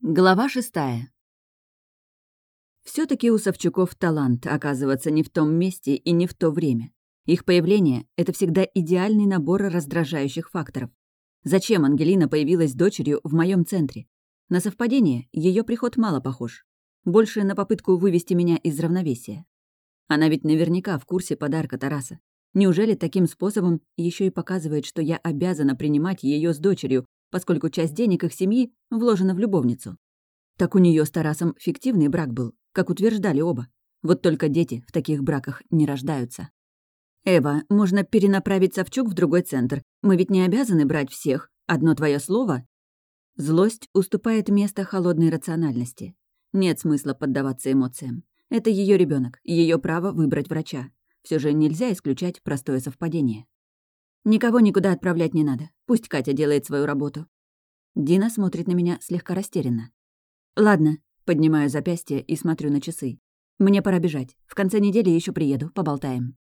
Глава шестая. все таки у Савчуков талант оказываться не в том месте и не в то время. Их появление — это всегда идеальный набор раздражающих факторов. Зачем Ангелина появилась дочерью в моем центре? На совпадение ее приход мало похож. Больше на попытку вывести меня из равновесия. Она ведь наверняка в курсе подарка Тараса. Неужели таким способом еще и показывает, что я обязана принимать ее с дочерью, поскольку часть денег их семьи вложена в любовницу. Так у нее с Тарасом фиктивный брак был, как утверждали оба. Вот только дети в таких браках не рождаются. «Эва, можно перенаправить Савчук в другой центр. Мы ведь не обязаны брать всех. Одно твое слово...» Злость уступает место холодной рациональности. Нет смысла поддаваться эмоциям. Это ее ребенок, ее право выбрать врача. Все же нельзя исключать простое совпадение. Никого никуда отправлять не надо. Пусть Катя делает свою работу. Дина смотрит на меня слегка растерянно. Ладно, поднимаю запястье и смотрю на часы. Мне пора бежать. В конце недели еще приеду, поболтаем.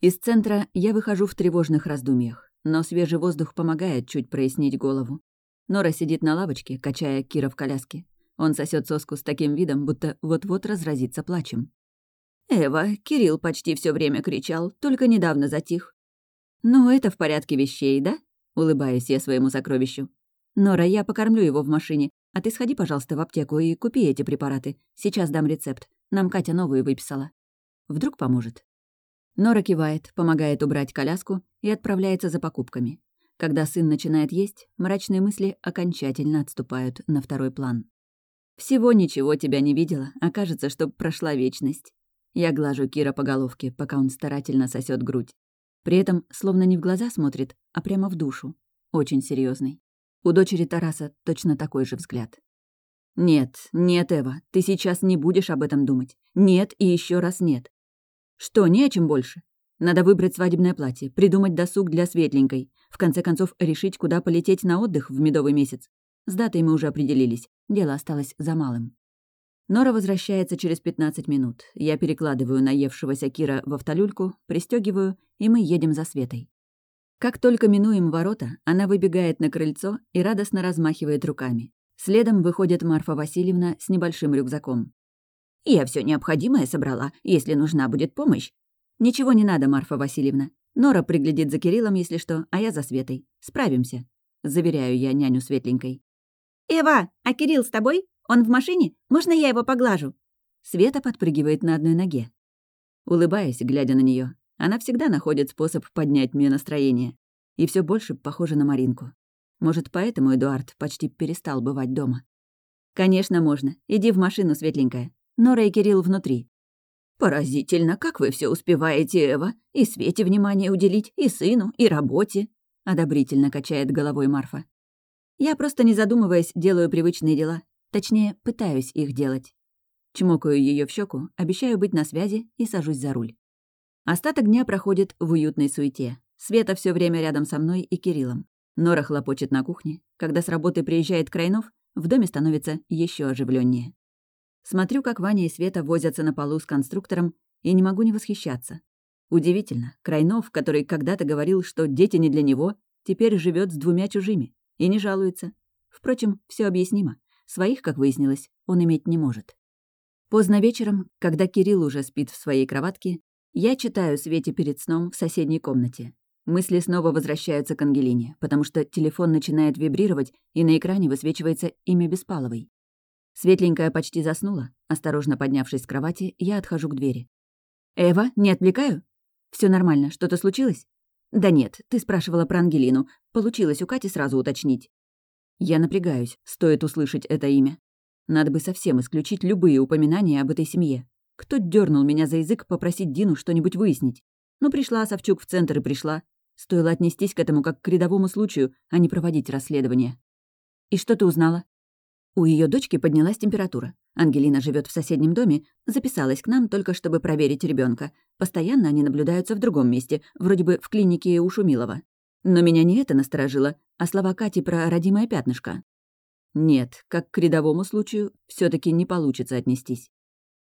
Из центра я выхожу в тревожных раздумьях, но свежий воздух помогает чуть прояснить голову. Нора сидит на лавочке, качая Кира в коляске. Он сосет соску с таким видом, будто вот-вот разразится плачем. «Эва, Кирилл почти все время кричал, только недавно затих. «Ну, это в порядке вещей, да?» — улыбаюсь я своему сокровищу. «Нора, я покормлю его в машине, а ты сходи, пожалуйста, в аптеку и купи эти препараты. Сейчас дам рецепт. Нам Катя новую выписала. Вдруг поможет». Нора кивает, помогает убрать коляску и отправляется за покупками. Когда сын начинает есть, мрачные мысли окончательно отступают на второй план. «Всего ничего тебя не видела, а кажется, что прошла вечность». Я глажу Кира по головке, пока он старательно сосет грудь. При этом словно не в глаза смотрит, а прямо в душу. Очень серьезный. У дочери Тараса точно такой же взгляд. «Нет, нет, Эва, ты сейчас не будешь об этом думать. Нет и еще раз нет. Что, не о чем больше? Надо выбрать свадебное платье, придумать досуг для светленькой, в конце концов решить, куда полететь на отдых в медовый месяц. С датой мы уже определились, дело осталось за малым. Нора возвращается через 15 минут. Я перекладываю наевшегося Кира в автолюльку, пристегиваю, и мы едем за Светой. Как только минуем ворота, она выбегает на крыльцо и радостно размахивает руками. Следом выходит Марфа Васильевна с небольшим рюкзаком. «Я все необходимое собрала, если нужна будет помощь». «Ничего не надо, Марфа Васильевна. Нора приглядит за Кириллом, если что, а я за Светой. Справимся», — заверяю я няню светленькой. «Эва, а Кирилл с тобой?» Он в машине? Можно я его поглажу?» Света подпрыгивает на одной ноге. Улыбаясь, глядя на нее, она всегда находит способ поднять мне настроение. И все больше похоже на Маринку. Может, поэтому Эдуард почти перестал бывать дома. «Конечно, можно. Иди в машину, светленькая. Нора и Кирилл внутри». «Поразительно, как вы все успеваете, Эва. И Свете внимание уделить, и сыну, и работе», — одобрительно качает головой Марфа. «Я просто, не задумываясь, делаю привычные дела. Точнее, пытаюсь их делать. Чмокаю ее в щеку, обещаю быть на связи и сажусь за руль. Остаток дня проходит в уютной суете. Света все время рядом со мной и Кириллом. Нора хлопочет на кухне. Когда с работы приезжает Крайнов, в доме становится еще оживленнее. Смотрю, как Ваня и Света возятся на полу с конструктором, и не могу не восхищаться. Удивительно, Крайнов, который когда-то говорил, что дети не для него, теперь живет с двумя чужими и не жалуется. Впрочем, все объяснимо. Своих, как выяснилось, он иметь не может. Поздно вечером, когда Кирилл уже спит в своей кроватке, я читаю Свете перед сном в соседней комнате. Мысли снова возвращаются к Ангелине, потому что телефон начинает вибрировать, и на экране высвечивается имя Беспаловой. Светленькая почти заснула. Осторожно поднявшись с кровати, я отхожу к двери. «Эва, не отвлекаю?» Все нормально, что-то случилось?» «Да нет, ты спрашивала про Ангелину. Получилось у Кати сразу уточнить». Я напрягаюсь, стоит услышать это имя. Надо бы совсем исключить любые упоминания об этой семье. Кто дернул меня за язык попросить Дину что-нибудь выяснить? Ну, пришла Савчук в центр и пришла. Стоило отнестись к этому как к рядовому случаю, а не проводить расследование. И что ты узнала? У ее дочки поднялась температура. Ангелина живет в соседнем доме, записалась к нам только чтобы проверить ребенка. Постоянно они наблюдаются в другом месте, вроде бы в клинике у Шумилова. Но меня не это насторожило, а слова Кати про родимое пятнышко. Нет, как к рядовому случаю, все таки не получится отнестись.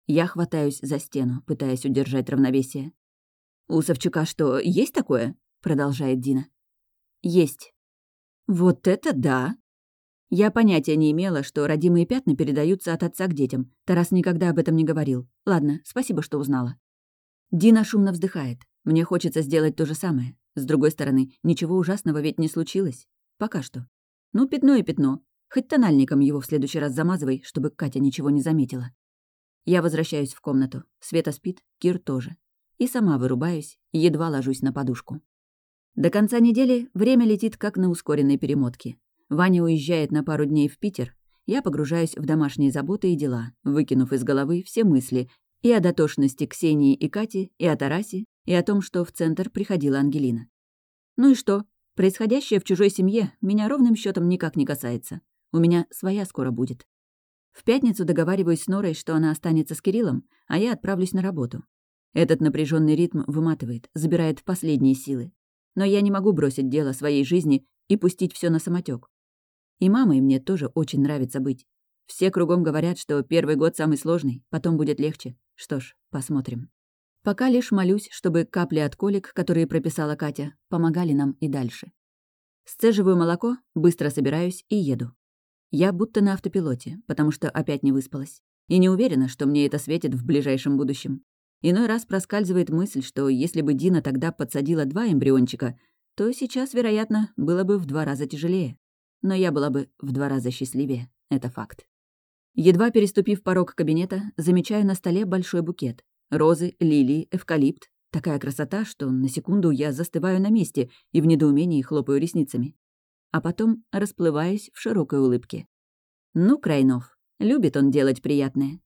Я хватаюсь за стену, пытаясь удержать равновесие. «У Савчука что, есть такое?» — продолжает Дина. «Есть». «Вот это да!» Я понятия не имела, что родимые пятна передаются от отца к детям. Тарас никогда об этом не говорил. Ладно, спасибо, что узнала. Дина шумно вздыхает. Мне хочется сделать то же самое. С другой стороны, ничего ужасного ведь не случилось. Пока что. Ну, пятно и пятно. Хоть тональником его в следующий раз замазывай, чтобы Катя ничего не заметила. Я возвращаюсь в комнату. Света спит, Кир тоже. И сама вырубаюсь, едва ложусь на подушку. До конца недели время летит как на ускоренной перемотке. Ваня уезжает на пару дней в Питер. Я погружаюсь в домашние заботы и дела, выкинув из головы все мысли и о дотошности Ксении и Кати, и о Тарасе, и о том, что в центр приходила Ангелина. Ну и что? Происходящее в чужой семье меня ровным счетом никак не касается. У меня своя скоро будет. В пятницу договариваюсь с Норой, что она останется с Кириллом, а я отправлюсь на работу. Этот напряженный ритм выматывает, забирает последние силы. Но я не могу бросить дело своей жизни и пустить все на самотек. И мамой мне тоже очень нравится быть. Все кругом говорят, что первый год самый сложный, потом будет легче. Что ж, посмотрим. Пока лишь молюсь, чтобы капли от колик, которые прописала Катя, помогали нам и дальше. Сцеживаю молоко, быстро собираюсь и еду. Я будто на автопилоте, потому что опять не выспалась. И не уверена, что мне это светит в ближайшем будущем. Иной раз проскальзывает мысль, что если бы Дина тогда подсадила два эмбриончика, то сейчас, вероятно, было бы в два раза тяжелее но я была бы в два раза счастливее, это факт. Едва переступив порог кабинета, замечаю на столе большой букет. Розы, лилии, эвкалипт. Такая красота, что на секунду я застываю на месте и в недоумении хлопаю ресницами. А потом расплываюсь в широкой улыбке. Ну, Крайнов, любит он делать приятное.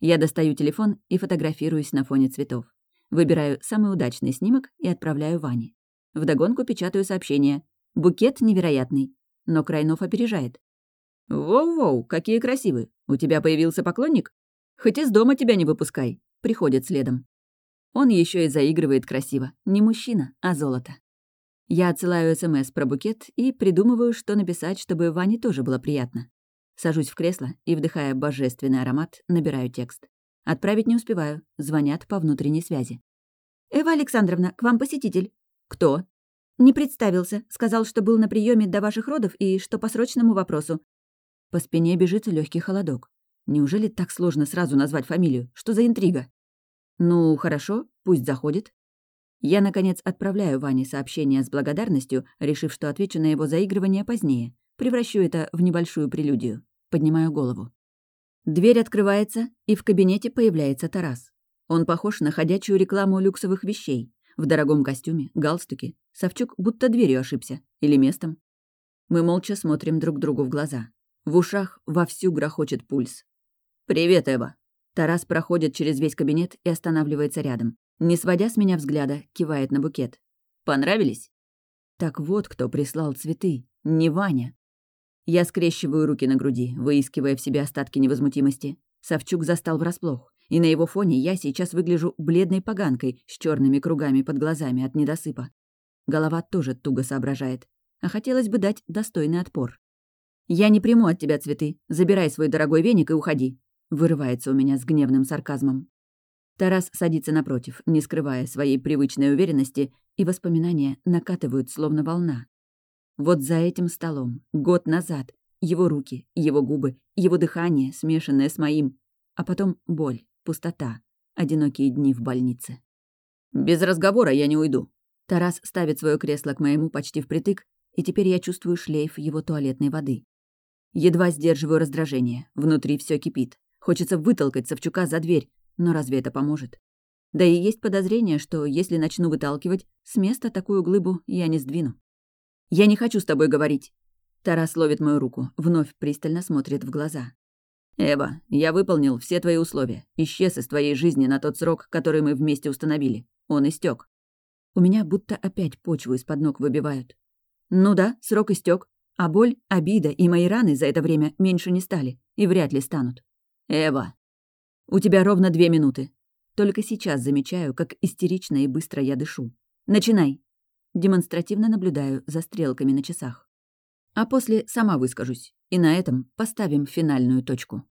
Я достаю телефон и фотографируюсь на фоне цветов. Выбираю самый удачный снимок и отправляю Ване. Вдогонку печатаю сообщение. Букет невероятный но Крайнов опережает. «Воу-воу, какие красивые! У тебя появился поклонник? Хоть из дома тебя не выпускай!» Приходит следом. Он еще и заигрывает красиво. Не мужчина, а золото. Я отсылаю СМС про букет и придумываю, что написать, чтобы Ване тоже было приятно. Сажусь в кресло и, вдыхая божественный аромат, набираю текст. Отправить не успеваю, звонят по внутренней связи. «Эва Александровна, к вам посетитель». «Кто?» Не представился, сказал, что был на приеме до ваших родов и что по срочному вопросу. По спине бежит легкий холодок. Неужели так сложно сразу назвать фамилию? Что за интрига? Ну, хорошо, пусть заходит. Я, наконец, отправляю Ване сообщение с благодарностью, решив, что отвечу на его заигрывание позднее. Превращу это в небольшую прелюдию. Поднимаю голову. Дверь открывается, и в кабинете появляется Тарас. Он похож на ходячую рекламу люксовых вещей. В дорогом костюме, галстуке. Савчук будто дверью ошибся. Или местом. Мы молча смотрим друг другу в глаза. В ушах вовсю грохочет пульс. «Привет, Эва!» Тарас проходит через весь кабинет и останавливается рядом. Не сводя с меня взгляда, кивает на букет. «Понравились?» Так вот кто прислал цветы. Не Ваня. Я скрещиваю руки на груди, выискивая в себе остатки невозмутимости. Савчук застал врасплох и на его фоне я сейчас выгляжу бледной поганкой с черными кругами под глазами от недосыпа. Голова тоже туго соображает, а хотелось бы дать достойный отпор. «Я не приму от тебя цветы. Забирай свой дорогой веник и уходи», — вырывается у меня с гневным сарказмом. Тарас садится напротив, не скрывая своей привычной уверенности, и воспоминания накатывают словно волна. Вот за этим столом, год назад, его руки, его губы, его дыхание, смешанное с моим, а потом боль, пустота, одинокие дни в больнице. «Без разговора я не уйду». Тарас ставит свое кресло к моему почти впритык, и теперь я чувствую шлейф его туалетной воды. Едва сдерживаю раздражение, внутри все кипит. Хочется вытолкать Савчука за дверь, но разве это поможет? Да и есть подозрение, что если начну выталкивать, с места такую глыбу я не сдвину. «Я не хочу с тобой говорить». Тарас ловит мою руку, вновь пристально смотрит в глаза. «Эва, я выполнил все твои условия. Исчез из твоей жизни на тот срок, который мы вместе установили. Он истек. У меня будто опять почву из-под ног выбивают. Ну да, срок истек, а боль, обида и мои раны за это время меньше не стали и вряд ли станут. Эва, у тебя ровно две минуты. Только сейчас замечаю, как истерично и быстро я дышу. Начинай. Демонстративно наблюдаю за стрелками на часах. А после сама выскажусь, и на этом поставим финальную точку.